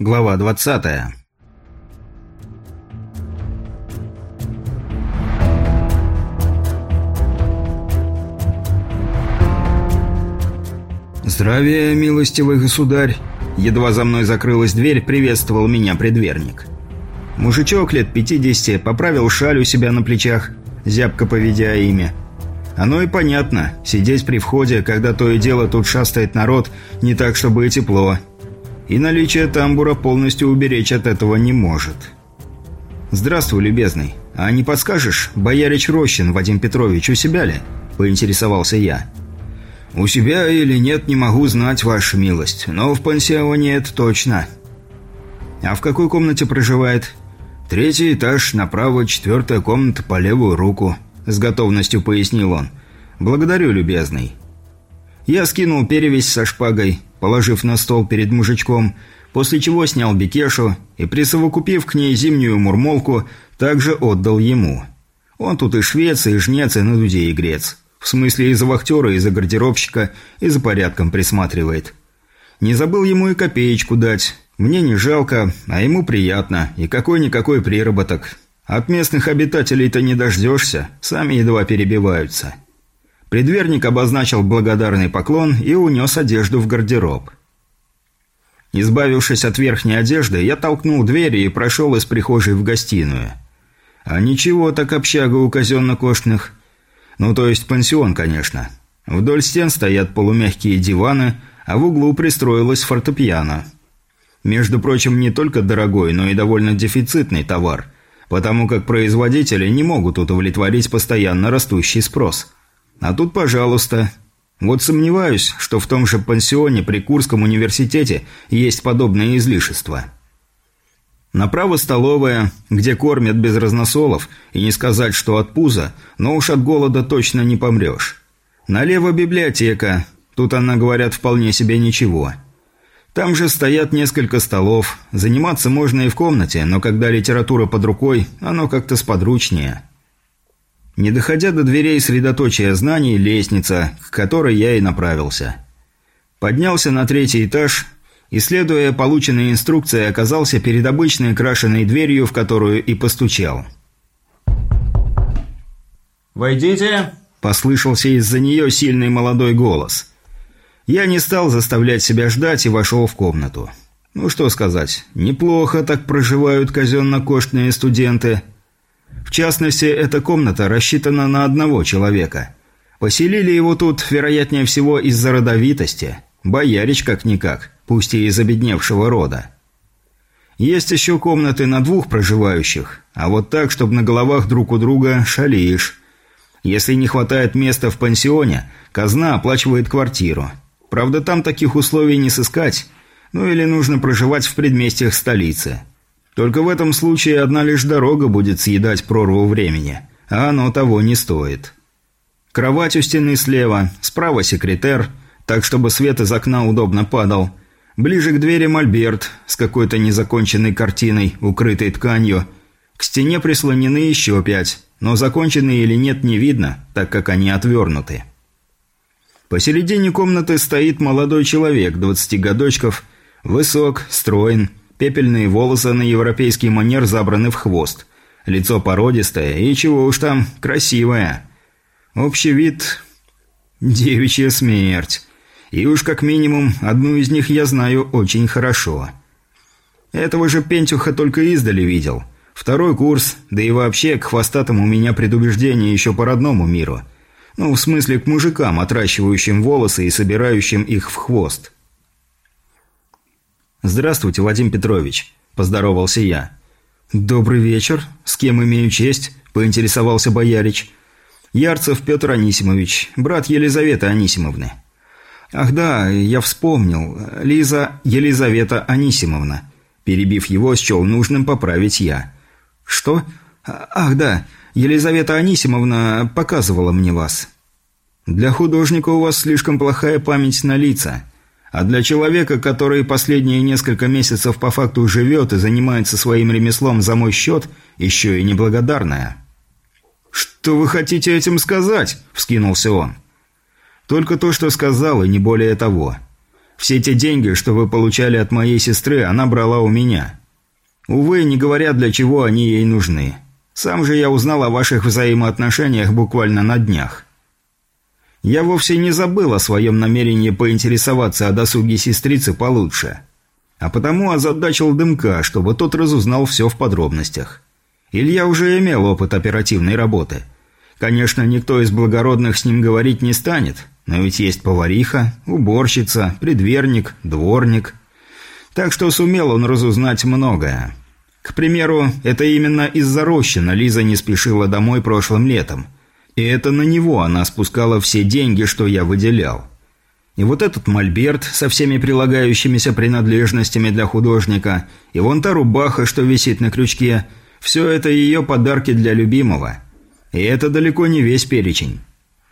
Глава 20. «Здравия, милостивый государь!» Едва за мной закрылась дверь, приветствовал меня предверник. Мужичок лет 50 поправил шаль у себя на плечах, зябко поведя имя. Оно и понятно, сидеть при входе, когда то и дело тут шастает народ, не так, чтобы и тепло – и наличие тамбура полностью уберечь от этого не может. «Здравствуй, любезный. А не подскажешь, боярич Рощин Вадим Петрович у себя ли?» – поинтересовался я. «У себя или нет, не могу знать, ваша милость, но в пансионе это точно». «А в какой комнате проживает?» «Третий этаж, направо, четвертая комната по левую руку», – с готовностью пояснил он. «Благодарю, любезный». Я скинул перевязь со шпагой, положив на стол перед мужичком, после чего снял бекешу и, присовокупив к ней зимнюю мурмолку, также отдал ему. Он тут и швец, и жнец, и на дуде игрец. В смысле и за вахтера, и за гардеробщика, и за порядком присматривает. Не забыл ему и копеечку дать. Мне не жалко, а ему приятно, и какой-никакой приработок. От местных обитателей-то не дождешься, сами едва перебиваются. Предверник обозначил благодарный поклон и унес одежду в гардероб. Избавившись от верхней одежды, я толкнул двери и прошел из прихожей в гостиную. А ничего так общага у казенно-кошных. Ну, то есть пансион, конечно. Вдоль стен стоят полумягкие диваны, а в углу пристроилась фортепиано. Между прочим, не только дорогой, но и довольно дефицитный товар, потому как производители не могут удовлетворить постоянно растущий спрос – а тут, пожалуйста. Вот сомневаюсь, что в том же пансионе при Курском университете есть подобное излишество. Направо столовая, где кормят без разносолов, и не сказать, что от пуза, но уж от голода точно не помрешь. Налево библиотека, тут она, говорят, вполне себе ничего. Там же стоят несколько столов, заниматься можно и в комнате, но когда литература под рукой, оно как-то сподручнее. Не доходя до дверей средоточия знаний, лестница, к которой я и направился. Поднялся на третий этаж и, следуя полученной инструкции, оказался перед обычной крашеной дверью, в которую и постучал. «Войдите!» – послышался из-за нее сильный молодой голос. Я не стал заставлять себя ждать и вошел в комнату. Ну что сказать, неплохо так проживают казенно-коштные студенты – в частности, эта комната рассчитана на одного человека. Поселили его тут, вероятнее всего, из-за родовитости. Боярич как-никак, пусть и из обедневшего рода. Есть еще комнаты на двух проживающих, а вот так, чтобы на головах друг у друга шалишь. Если не хватает места в пансионе, казна оплачивает квартиру. Правда, там таких условий не сыскать, ну или нужно проживать в предместьях столицы. Только в этом случае одна лишь дорога будет съедать прорву времени, а оно того не стоит. Кровать у стены слева, справа секретер, так чтобы свет из окна удобно падал. Ближе к двери мольберт с какой-то незаконченной картиной, укрытой тканью. К стене прислонены еще пять, но законченные или нет не видно, так как они отвернуты. Посередине комнаты стоит молодой человек, двадцати годочков, высок, строен, Пепельные волосы на европейский манер забраны в хвост. Лицо породистое и, чего уж там, красивое. Общий вид... девичья смерть. И уж как минимум одну из них я знаю очень хорошо. Этого же Пентюха только издали видел. Второй курс, да и вообще к хвостатым у меня предубеждение еще по родному миру. Ну, в смысле к мужикам, отращивающим волосы и собирающим их в хвост. «Здравствуйте, Вадим Петрович», – поздоровался я. «Добрый вечер. С кем имею честь?» – поинтересовался боярич. «Ярцев Петр Анисимович, брат Елизаветы Анисимовны». «Ах да, я вспомнил. Лиза Елизавета Анисимовна». Перебив его, счел нужным поправить я. «Что? Ах да, Елизавета Анисимовна показывала мне вас». «Для художника у вас слишком плохая память на лица». А для человека, который последние несколько месяцев по факту живет и занимается своим ремеслом за мой счет, еще и неблагодарная. «Что вы хотите этим сказать?» – вскинулся он. «Только то, что сказал, и не более того. Все те деньги, что вы получали от моей сестры, она брала у меня. Увы, не говоря, для чего они ей нужны. Сам же я узнал о ваших взаимоотношениях буквально на днях. Я вовсе не забыл о своем намерении поинтересоваться о досуге сестрицы получше. А потому озадачил Дымка, чтобы тот разузнал все в подробностях. Илья уже имел опыт оперативной работы. Конечно, никто из благородных с ним говорить не станет, но ведь есть повариха, уборщица, предверник, дворник. Так что сумел он разузнать многое. К примеру, это именно из-за Рощина Лиза не спешила домой прошлым летом – и это на него она спускала все деньги, что я выделял. И вот этот мольберт со всеми прилагающимися принадлежностями для художника, и вон та рубаха, что висит на крючке, все это ее подарки для любимого. И это далеко не весь перечень.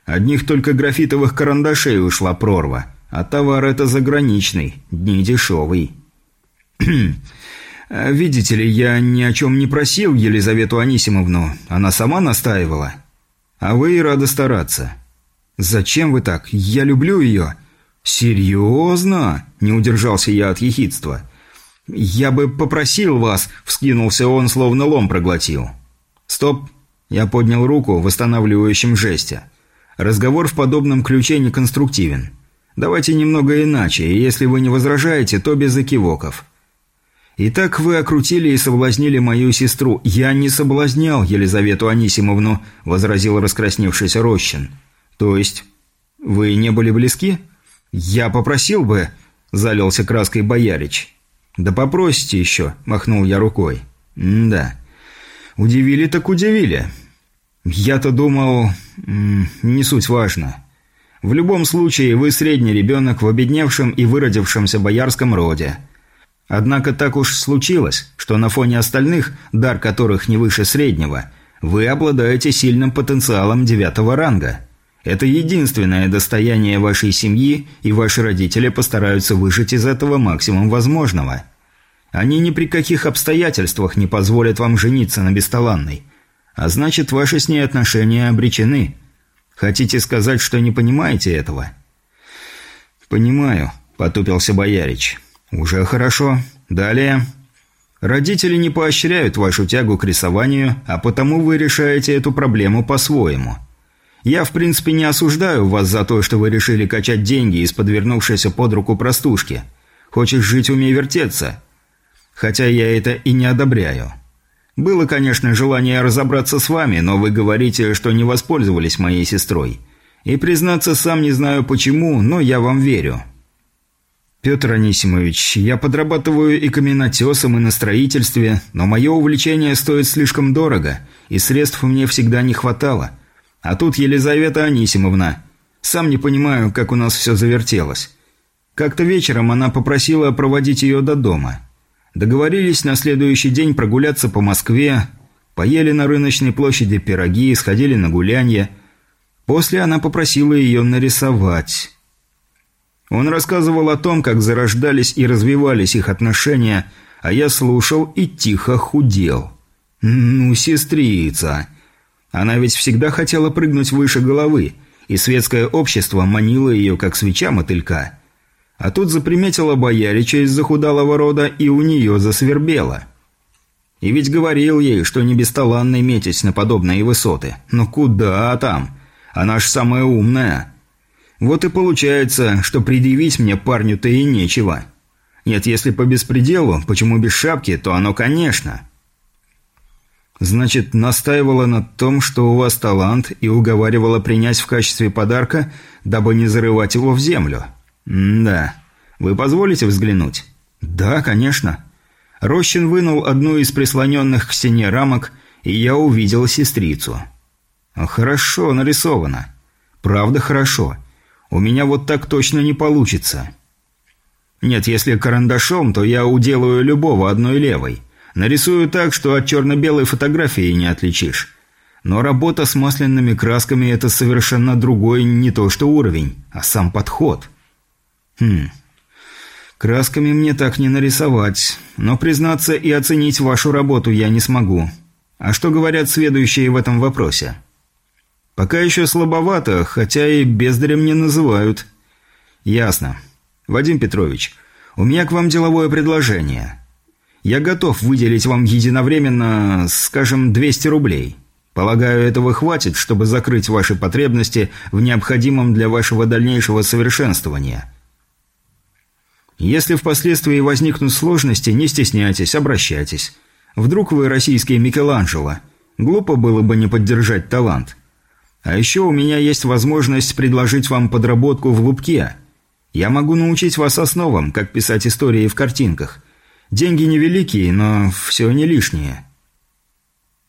Одних только графитовых карандашей ушла прорва, а товар это заграничный, не дешевый. «Видите ли, я ни о чем не просил Елизавету Анисимовну, она сама настаивала». А вы и рады стараться. Зачем вы так? Я люблю ее. Серьезно? Не удержался я от ехидства. Я бы попросил вас, вскинулся он, словно лом проглотил. Стоп. Я поднял руку в восстанавливающем жесте. Разговор в подобном ключе не конструктивен. Давайте немного иначе, если вы не возражаете, то без экивоков. «Итак, вы окрутили и соблазнили мою сестру. Я не соблазнял Елизавету Анисимовну», – возразил раскрасневшийся Рощин. «То есть, вы не были близки?» «Я попросил бы», – залился краской Боярич. «Да попросите еще», – махнул я рукой. «Да. Удивили так удивили. Я-то думал... Не суть важно. В любом случае, вы средний ребенок в обедневшем и выродившемся боярском роде». Однако так уж случилось, что на фоне остальных, дар которых не выше среднего, вы обладаете сильным потенциалом девятого ранга. Это единственное достояние вашей семьи, и ваши родители постараются выжить из этого максимум возможного. Они ни при каких обстоятельствах не позволят вам жениться на бесталанной. А значит, ваши с ней отношения обречены. Хотите сказать, что не понимаете этого? «Понимаю», – потупился Боярич. «Уже хорошо. Далее. Родители не поощряют вашу тягу к рисованию, а потому вы решаете эту проблему по-своему. Я, в принципе, не осуждаю вас за то, что вы решили качать деньги из подвернувшейся под руку простушки. Хочешь жить, умей вертеться. Хотя я это и не одобряю. Было, конечно, желание разобраться с вами, но вы говорите, что не воспользовались моей сестрой. И, признаться, сам не знаю почему, но я вам верю». «Петр Анисимович, я подрабатываю и каменотесом, и на строительстве, но мое увлечение стоит слишком дорого, и средств мне всегда не хватало. А тут Елизавета Анисимовна. Сам не понимаю, как у нас все завертелось. Как-то вечером она попросила проводить ее до дома. Договорились на следующий день прогуляться по Москве, поели на рыночной площади пироги, сходили на гулянье. После она попросила ее нарисовать». Он рассказывал о том, как зарождались и развивались их отношения, а я слушал и тихо худел. «Ну, сестрица!» Она ведь всегда хотела прыгнуть выше головы, и светское общество манило ее, как свеча мотылька. А тут заприметила боярича из захудалого рода, и у нее засвербело. И ведь говорил ей, что не бесталанной метить на подобные высоты. Но куда там? Она ж самая умная. Вот и получается, что предъявить мне парню-то и нечего. Нет, если по беспределу, почему без шапки, то оно конечно. Значит, настаивала на том, что у вас талант, и уговаривала принять в качестве подарка, дабы не зарывать его в землю. М да. Вы позволите взглянуть? Да, конечно. Рощин вынул одну из прислоненных к стене рамок, и я увидел сестрицу. Хорошо нарисовано. Правда хорошо. У меня вот так точно не получится. Нет, если карандашом, то я уделаю любого одной левой. Нарисую так, что от черно-белой фотографии не отличишь. Но работа с масляными красками – это совершенно другой не то что уровень, а сам подход. Хм. Красками мне так не нарисовать, но признаться и оценить вашу работу я не смогу. А что говорят следующие в этом вопросе? Пока еще слабовато, хотя и бездарем не называют. Ясно. Вадим Петрович, у меня к вам деловое предложение. Я готов выделить вам единовременно, скажем, 200 рублей. Полагаю, этого хватит, чтобы закрыть ваши потребности в необходимом для вашего дальнейшего совершенствования. Если впоследствии возникнут сложности, не стесняйтесь, обращайтесь. Вдруг вы российский Микеланджело. Глупо было бы не поддержать талант. А еще у меня есть возможность предложить вам подработку в Лубке. Я могу научить вас основам, как писать истории в картинках. Деньги невеликие, но все не лишние».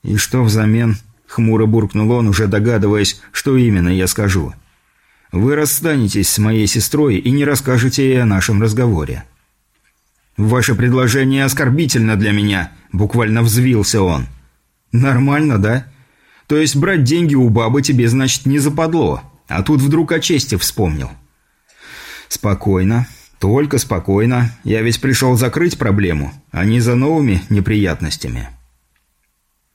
«И что взамен?» – хмуро буркнул он, уже догадываясь, что именно я скажу. «Вы расстанетесь с моей сестрой и не расскажете ей о нашем разговоре». «Ваше предложение оскорбительно для меня», – буквально взвился он. «Нормально, да? То есть брать деньги у бабы тебе, значит, не западло, а тут вдруг о чести вспомнил». «Спокойно. Только спокойно. Я ведь пришел закрыть проблему, а не за новыми неприятностями».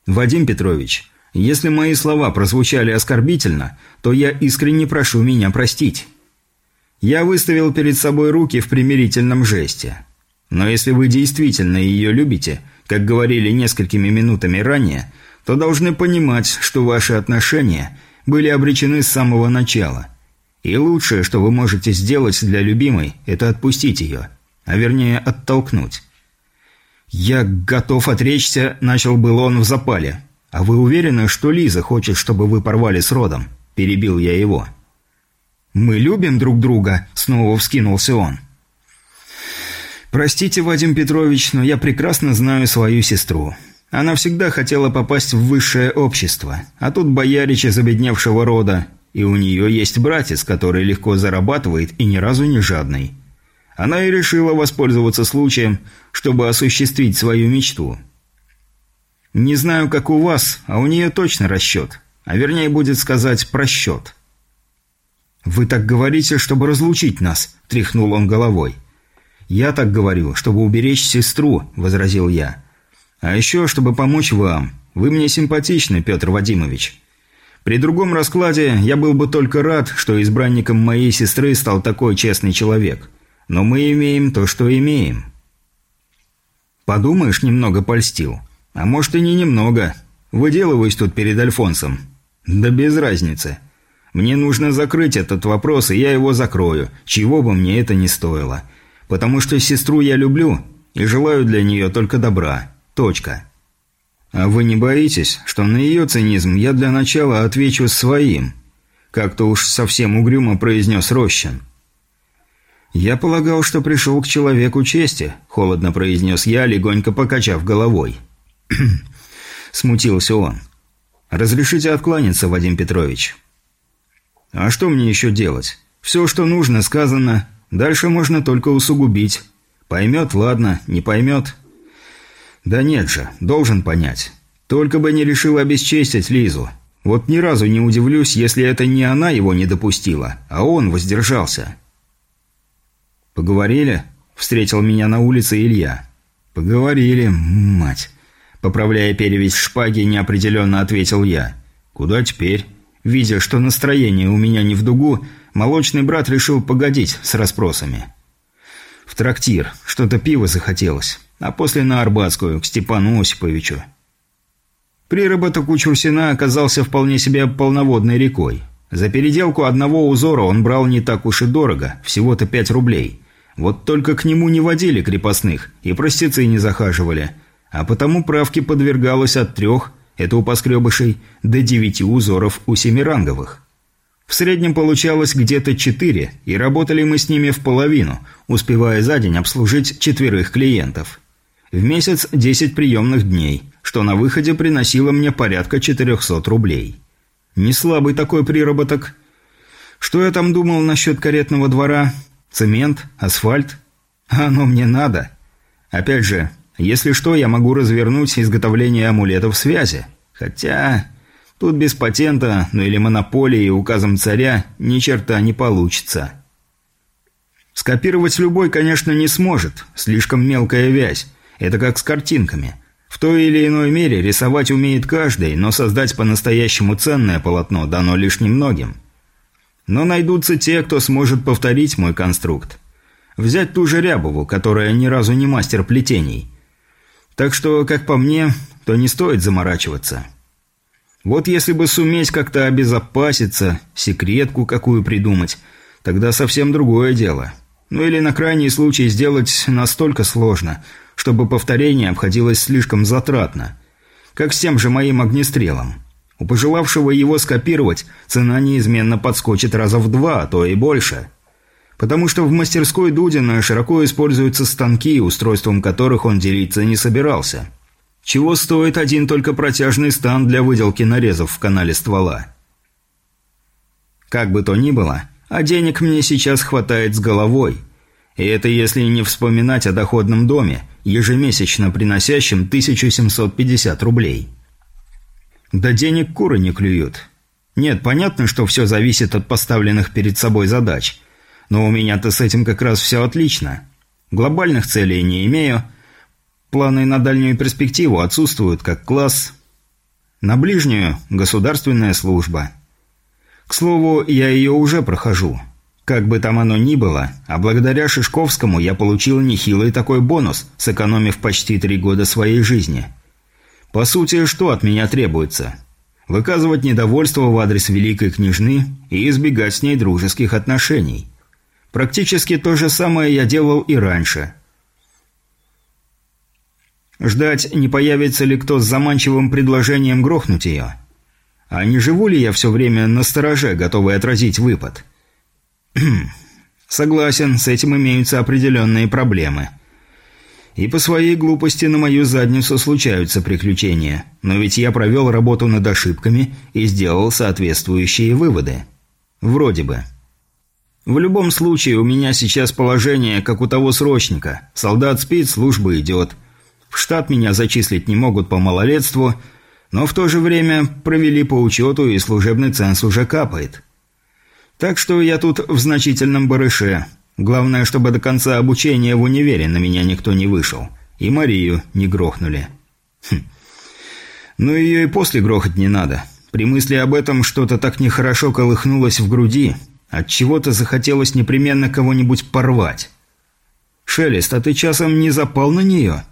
«Вадим Петрович, если мои слова прозвучали оскорбительно, то я искренне прошу меня простить. Я выставил перед собой руки в примирительном жесте. Но если вы действительно ее любите, как говорили несколькими минутами ранее, то должны понимать, что ваши отношения были обречены с самого начала – и лучшее, что вы можете сделать для любимой, это отпустить ее, а вернее оттолкнуть. «Я готов отречься», – начал был он в запале. «А вы уверены, что Лиза хочет, чтобы вы порвали с родом?» – перебил я его. «Мы любим друг друга», – снова вскинулся он. «Простите, Вадим Петрович, но я прекрасно знаю свою сестру. Она всегда хотела попасть в высшее общество, а тут боярич из обедневшего рода, и у нее есть братец, который легко зарабатывает и ни разу не жадный. Она и решила воспользоваться случаем, чтобы осуществить свою мечту. Не знаю, как у вас, а у нее точно расчет. А вернее, будет сказать, просчет. «Вы так говорите, чтобы разлучить нас», – тряхнул он головой. «Я так говорю, чтобы уберечь сестру», – возразил я. «А еще, чтобы помочь вам. Вы мне симпатичны, Петр Вадимович. При другом раскладе я был бы только рад, что избранником моей сестры стал такой честный человек. Но мы имеем то, что имеем. Подумаешь, немного польстил. А может и не немного. Выделываюсь тут перед Альфонсом. Да без разницы. Мне нужно закрыть этот вопрос, и я его закрою, чего бы мне это ни стоило. Потому что сестру я люблю и желаю для нее только добра. Точка. «А вы не боитесь, что на ее цинизм я для начала отвечу своим?» Как-то уж совсем угрюмо произнес Рощин. «Я полагал, что пришел к человеку чести», – холодно произнес я, легонько покачав головой. Смутился он. «Разрешите откланяться, Вадим Петрович?» «А что мне еще делать? Все, что нужно, сказано. Дальше можно только усугубить. Поймет – ладно, не поймет «Да нет же, должен понять. Только бы не решил обесчестить Лизу. Вот ни разу не удивлюсь, если это не она его не допустила, а он воздержался». «Поговорили?» – встретил меня на улице Илья. «Поговорили, мать». Поправляя перевесь шпаги, неопределенно ответил я. «Куда теперь?» Видя, что настроение у меня не в дугу, молочный брат решил погодить с расспросами. «В трактир. Что-то пиво захотелось а после на Арбатскую, к Степану Осиповичу. Приработок у Чурсина оказался вполне себе полноводной рекой. За переделку одного узора он брал не так уж и дорого, всего-то 5 рублей. Вот только к нему не водили крепостных, и простецы не захаживали. А потому правки подвергалось от трех, это у поскребышей, до девяти узоров у семиранговых. В среднем получалось где-то четыре, и работали мы с ними в половину, успевая за день обслужить четверых клиентов. В месяц 10 приемных дней, что на выходе приносило мне порядка 400 рублей. Не слабый такой приработок. Что я там думал насчет каретного двора? Цемент? Асфальт? Оно мне надо. Опять же, если что, я могу развернуть изготовление амулетов связи. Хотя... Тут без патента, ну или монополии указом царя ни черта не получится. Скопировать любой, конечно, не сможет. Слишком мелкая вязь. Это как с картинками. В той или иной мере рисовать умеет каждый, но создать по-настоящему ценное полотно дано лишь немногим. Но найдутся те, кто сможет повторить мой конструкт. Взять ту же Рябову, которая ни разу не мастер плетений. Так что, как по мне, то не стоит заморачиваться. Вот если бы суметь как-то обезопаситься, секретку какую придумать, тогда совсем другое дело. Ну или на крайний случай сделать настолько сложно, чтобы повторение обходилось слишком затратно. Как с тем же моим огнестрелом. У пожелавшего его скопировать цена неизменно подскочит раза в два, а то и больше. Потому что в мастерской Дудина широко используются станки, устройством которых он делиться не собирался. Чего стоит один только протяжный стан для выделки нарезов в канале ствола? Как бы то ни было, а денег мне сейчас хватает с головой. И это если не вспоминать о доходном доме, ежемесячно приносящем 1750 рублей. Да денег куры не клюют. Нет, понятно, что все зависит от поставленных перед собой задач. Но у меня-то с этим как раз все отлично. Глобальных целей не имею. Планы на дальнюю перспективу отсутствуют как класс. На ближнюю – государственная служба. К слову, я ее уже прохожу. Как бы там оно ни было, а благодаря Шишковскому я получил нехилый такой бонус, сэкономив почти три года своей жизни. По сути, что от меня требуется? Выказывать недовольство в адрес великой княжны и избегать с ней дружеских отношений. Практически то же самое я делал и раньше. Ждать, не появится ли кто с заманчивым предложением грохнуть ее – а не живу ли я все время на стороже, готовый отразить выпад? Согласен, с этим имеются определенные проблемы. И по своей глупости на мою задницу случаются приключения. Но ведь я провел работу над ошибками и сделал соответствующие выводы. Вроде бы. В любом случае, у меня сейчас положение, как у того срочника. Солдат спит, служба идет. В штат меня зачислить не могут по малолетству – но в то же время провели по учету, и служебный ценз уже капает. Так что я тут в значительном барыше. Главное, чтобы до конца обучения в универе на меня никто не вышел. И Марию не грохнули. Хм. Ну ее и после грохать не надо. При мысли об этом что-то так нехорошо колыхнулось в груди. От чего-то захотелось непременно кого-нибудь порвать. «Шелест, а ты часом не запал на нее?»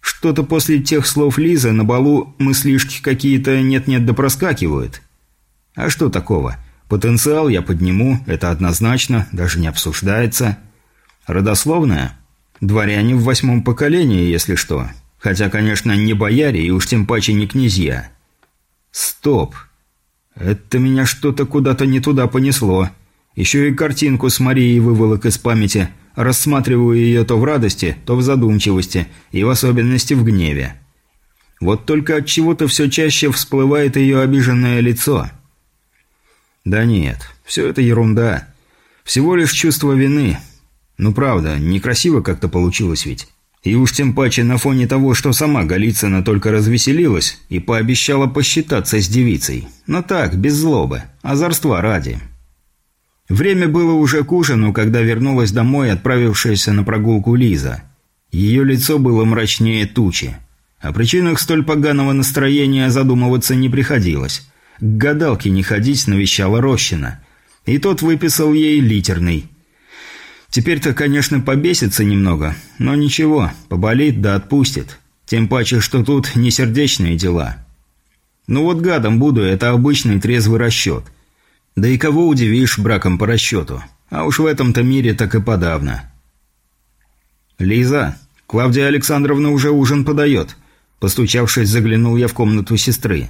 Что-то после тех слов Лизы на балу мыслишки какие-то нет-нет да проскакивают. А что такого? Потенциал я подниму, это однозначно, даже не обсуждается. Родословная? Дворяне в восьмом поколении, если что. Хотя, конечно, не бояре и уж тем паче не князья. Стоп. Это меня что-то куда-то не туда понесло. Еще и картинку с Марией выволок из памяти – рассматриваю ее то в радости, то в задумчивости, и в особенности в гневе. Вот только от чего-то все чаще всплывает ее обиженное лицо. Да нет, все это ерунда. Всего лишь чувство вины. Ну правда, некрасиво как-то получилось ведь. И уж тем паче на фоне того, что сама Голицына только развеселилась и пообещала посчитаться с девицей. Но так, без злобы, озорства ради. Время было уже к ужину, когда вернулась домой отправившаяся на прогулку Лиза. Ее лицо было мрачнее тучи. О причинах столь поганого настроения задумываться не приходилось. К гадалке не ходить навещала Рощина. И тот выписал ей литерный. Теперь-то, конечно, побесится немного, но ничего, поболит да отпустит. Тем паче, что тут не сердечные дела. Ну вот гадом буду, это обычный трезвый расчет. Да и кого удивишь браком по расчету? А уж в этом-то мире так и подавно. «Лиза, Клавдия Александровна уже ужин подает». Постучавшись, заглянул я в комнату сестры.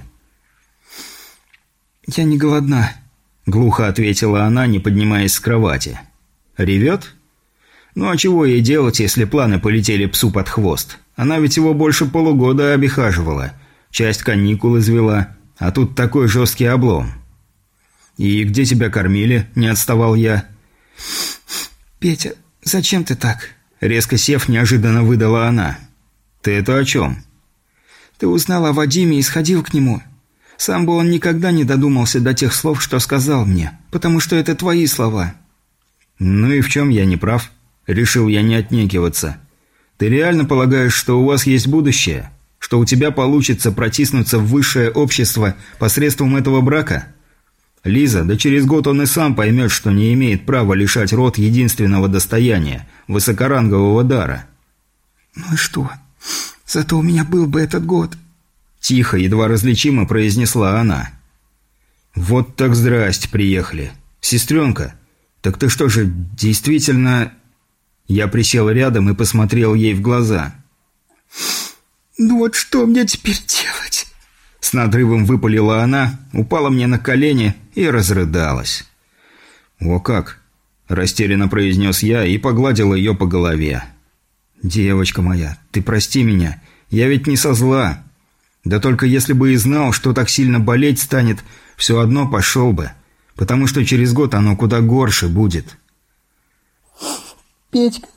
«Я не голодна», — глухо ответила она, не поднимаясь с кровати. «Ревет? Ну а чего ей делать, если планы полетели псу под хвост? Она ведь его больше полугода обихаживала, часть каникул извела, а тут такой жесткий облом». «И где тебя кормили?» – не отставал я. «Петя, зачем ты так?» – резко сев, неожиданно выдала она. «Ты это о чем?» «Ты узнал о Вадиме и сходил к нему. Сам бы он никогда не додумался до тех слов, что сказал мне, потому что это твои слова». «Ну и в чем я не прав?» Решил я не отнекиваться. «Ты реально полагаешь, что у вас есть будущее? Что у тебя получится протиснуться в высшее общество посредством этого брака?» Лиза, да через год он и сам поймет, что не имеет права лишать род единственного достояния – высокорангового дара». «Ну и что? Зато у меня был бы этот год». Тихо, едва различимо произнесла она. «Вот так здрасте, приехали. Сестренка, так ты что же, действительно...» Я присел рядом и посмотрел ей в глаза. «Ну вот что мне теперь делать?» С надрывом выпалила она, упала мне на колени и разрыдалась. «О как!» – растерянно произнес я и погладил ее по голове. «Девочка моя, ты прости меня, я ведь не со зла. Да только если бы и знал, что так сильно болеть станет, все одно пошел бы, потому что через год оно куда горше будет». «Петька,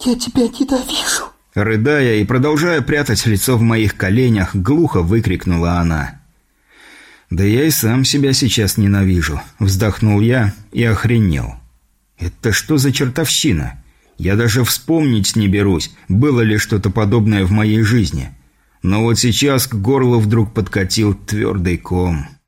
я тебя ненавижу!» Рыдая и продолжая прятать лицо в моих коленях, глухо выкрикнула она. «Да я и сам себя сейчас ненавижу», – вздохнул я и охренел. «Это что за чертовщина? Я даже вспомнить не берусь, было ли что-то подобное в моей жизни. Но вот сейчас к горлу вдруг подкатил твердый ком».